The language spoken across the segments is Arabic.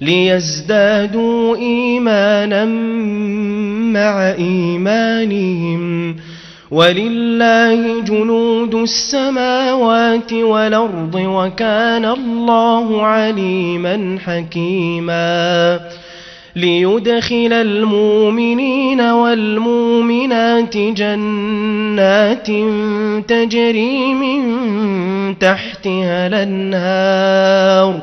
ليزدادوا إيمانا مع إيمانهم. ولله جنود السماوات والأرض وكان الله عليما حكيما. ليدخل المؤمنين والمؤمنات جنات تجري من تحتها الأنهار.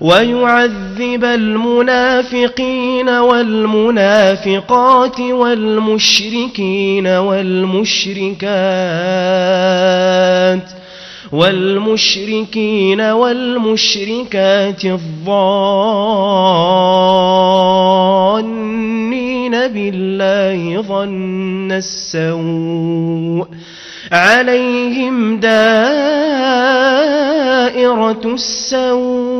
ويعذب المنافقين والمنافقات والمشركين والمشركات والمشركين والمشركات الظانين بالله ظن السوء عليهم دائرة السوء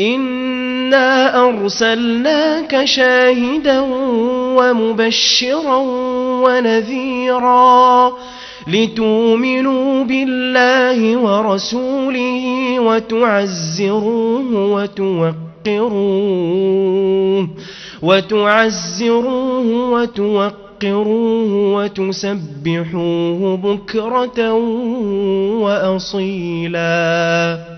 إنا أرسلناك شاهدا ومبشرا ونذيرا لتؤمنوا بالله ورسوله وتعزروه وتوقروه وتعزروه وتوقروه وتسبحوه بكرة وأصيلا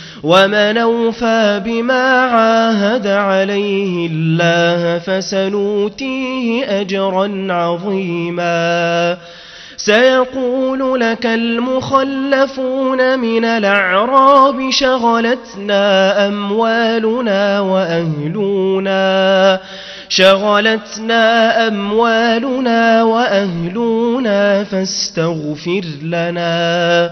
ومن أوفى بما عاهد عليه الله فسنوتيه أجرا عظيما. سيقول لك المخلفون من الأعراب شغلتنا أموالنا وأهلنا. شغلتنا أموالنا وأهلنا فاستغفر لنا.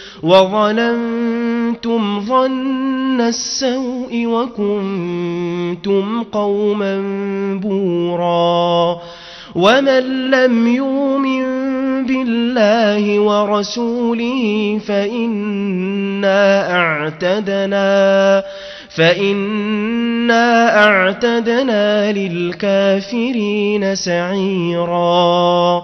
وظننتم ظن السوء وكنتم قوما بورا ومن لم يؤمن بالله ورسوله فإنا أعتدنا فإنا أعتدنا للكافرين سعيرا.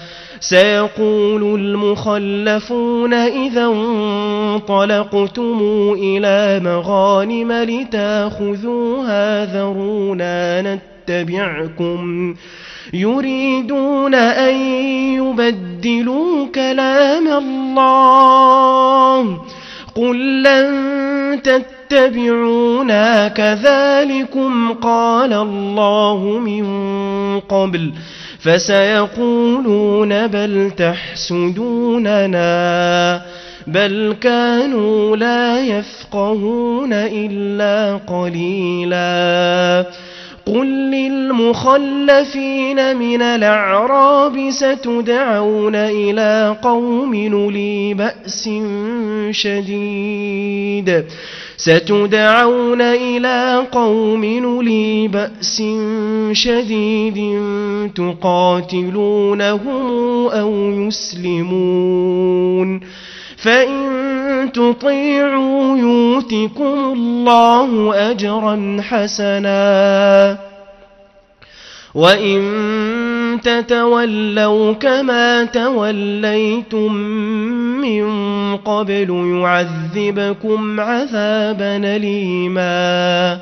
سيقول المخلفون إذا انطلقتم إلى مغانم لتاخذوها ذرونا نتبعكم يريدون أن يبدلوا كلام الله قل لن تتبعونا كذلكم قال الله من قبل فسيقولون بل تحسدوننا بل كانوا لا يفقهون إلا قليلاً قل للمخلفين من الأعراب ستدعون إلى قوم لي بأس شديد ستدعون إلى قوم لي بأس شديد تقاتلونهم أو يسلمون. فإن تطيعوا يوتكم الله أجرا حسنا. وإن تتولوا كما توليتم من قبل يعذبكم عذابا ليماً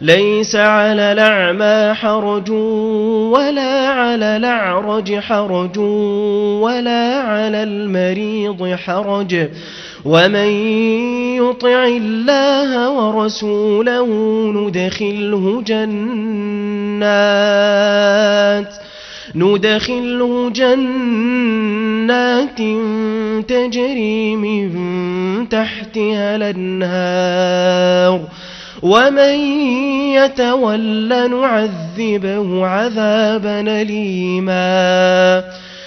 ليس على الأعمى حرج ولا على الأعرج حرج ولا على المريض حرج. ومن يطع الله ورسوله ندخله جنات. ندخله جنات تجري من تحتها الأنهار. ومن يتول نعذبه عذابا أليما.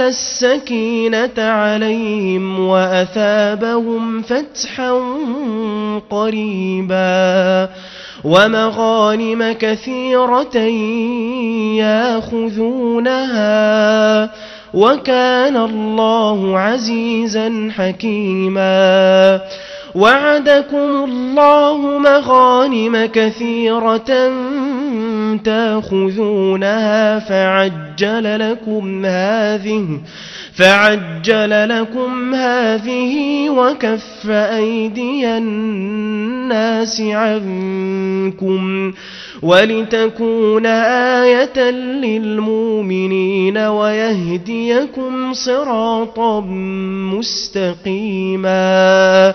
السكينة عليهم وأثابهم فتحا قريبا ومغانم كثيرة ياخذونها وكان الله عزيزا حكيما وعدكم الله مغانم كثيرة تأخذونها فعجل لكم هذه فعجل لكم هذه وكف أيدي الناس عنكم ولتكون آية للمؤمنين ويهديكم صراطا مستقيما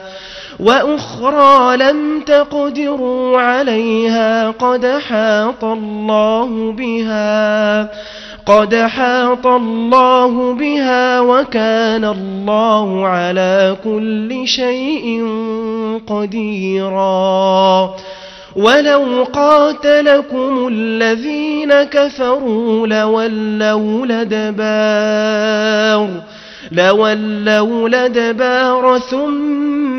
وأخرى لم تقدروا عليها قد حاط الله بها قد حاط الله بها وكان الله على كل شيء قديرا. ولو قاتلكم الذين كفروا لولوا لدبار لولوا لدبار ثم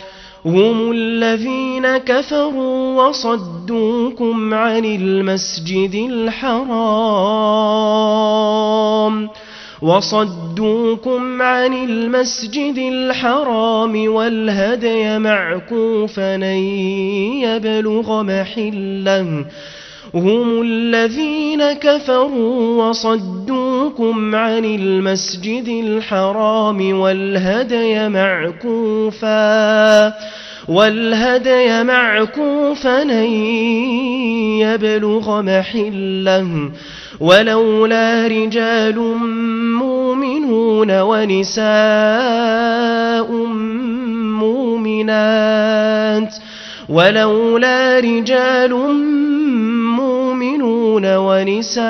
هم الذين كفروا وصدوكم عن المسجد الحرام. وصدوكم عن المسجد الحرام والهدي معكوفا يبلغ محله هم الذين كفروا وصدوكم عن المسجد الحرام والهدي معكوفا والهدي معكوفا أن يبلغ محله. ولولا رجال مؤمنون ونساء مؤمنات ولولا رجال مؤمنون ونساء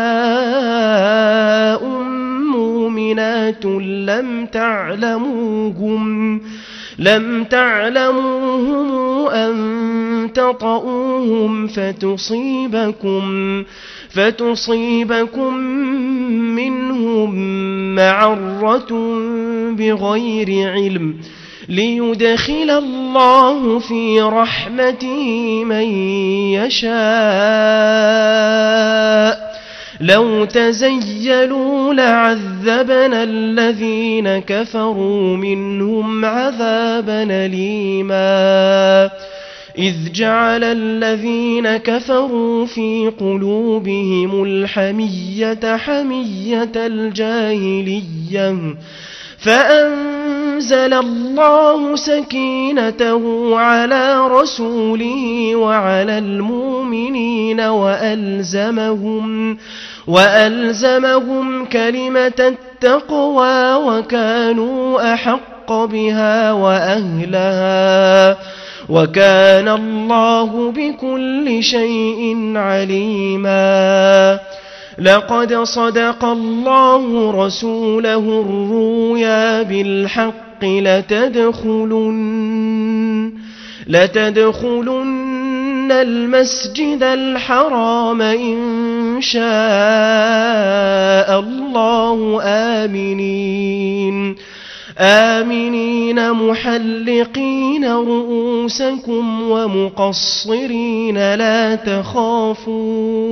مؤمنات لم تعلموهم لم تعلموهم أن تطؤوهم فتصيبكم فتصيبكم منهم معرة بغير علم. ليدخل الله في رحمته من يشاء. لو تزيلوا لعذبنا الذين كفروا منهم عذابا أليما. إذ جعل الذين كفروا في قلوبهم الحمية حمية الجاهلية فأنزل الله سكينته على رسوله وعلى المؤمنين وألزمهم وألزمهم كلمة التقوى وكانوا أحق بها وأهلها وكان الله بكل شيء عليما لقد صدق الله رسوله الرؤيا بالحق لتدخلن لتدخلن المسجد الحرام إن شاء الله آمنين. آمنين محلقين رؤوسكم ومقصرين لا تخافون.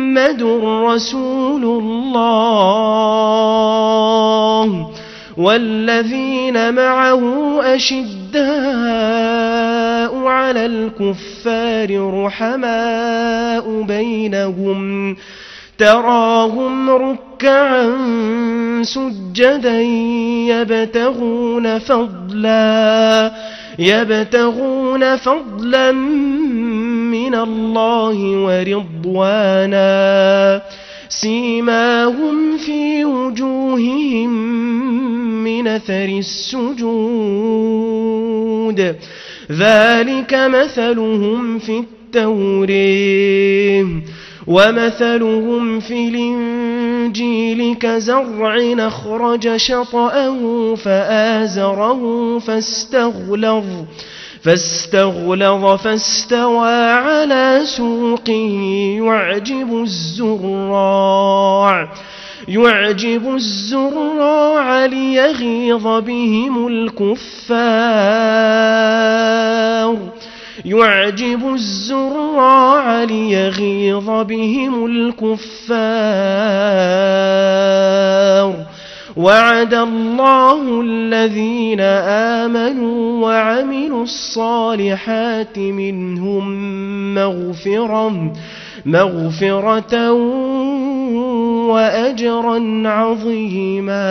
محمد رسول الله والذين معه أشداء على الكفار رحماء بينهم تراهم ركعا سجدا يبتغون فضلا يبتغون فضلا من الله ورضوانا سيماهم في وجوههم من أثر السجود. ذلك مثلهم في التوريه ومثلهم في الإنجيل كزرع أخرج شطأه فآزره فاستغلظ. فاستغلظ فاستوى على سوقه يعجب الزراع يعجب الزراع ليغيظ بهم الكفار يعجب الزراع ليغيظ بهم الكفار. وعد الله الذين آمنوا وعملوا الصالحات منهم مغفرة مغفرة وأجرا عظيما.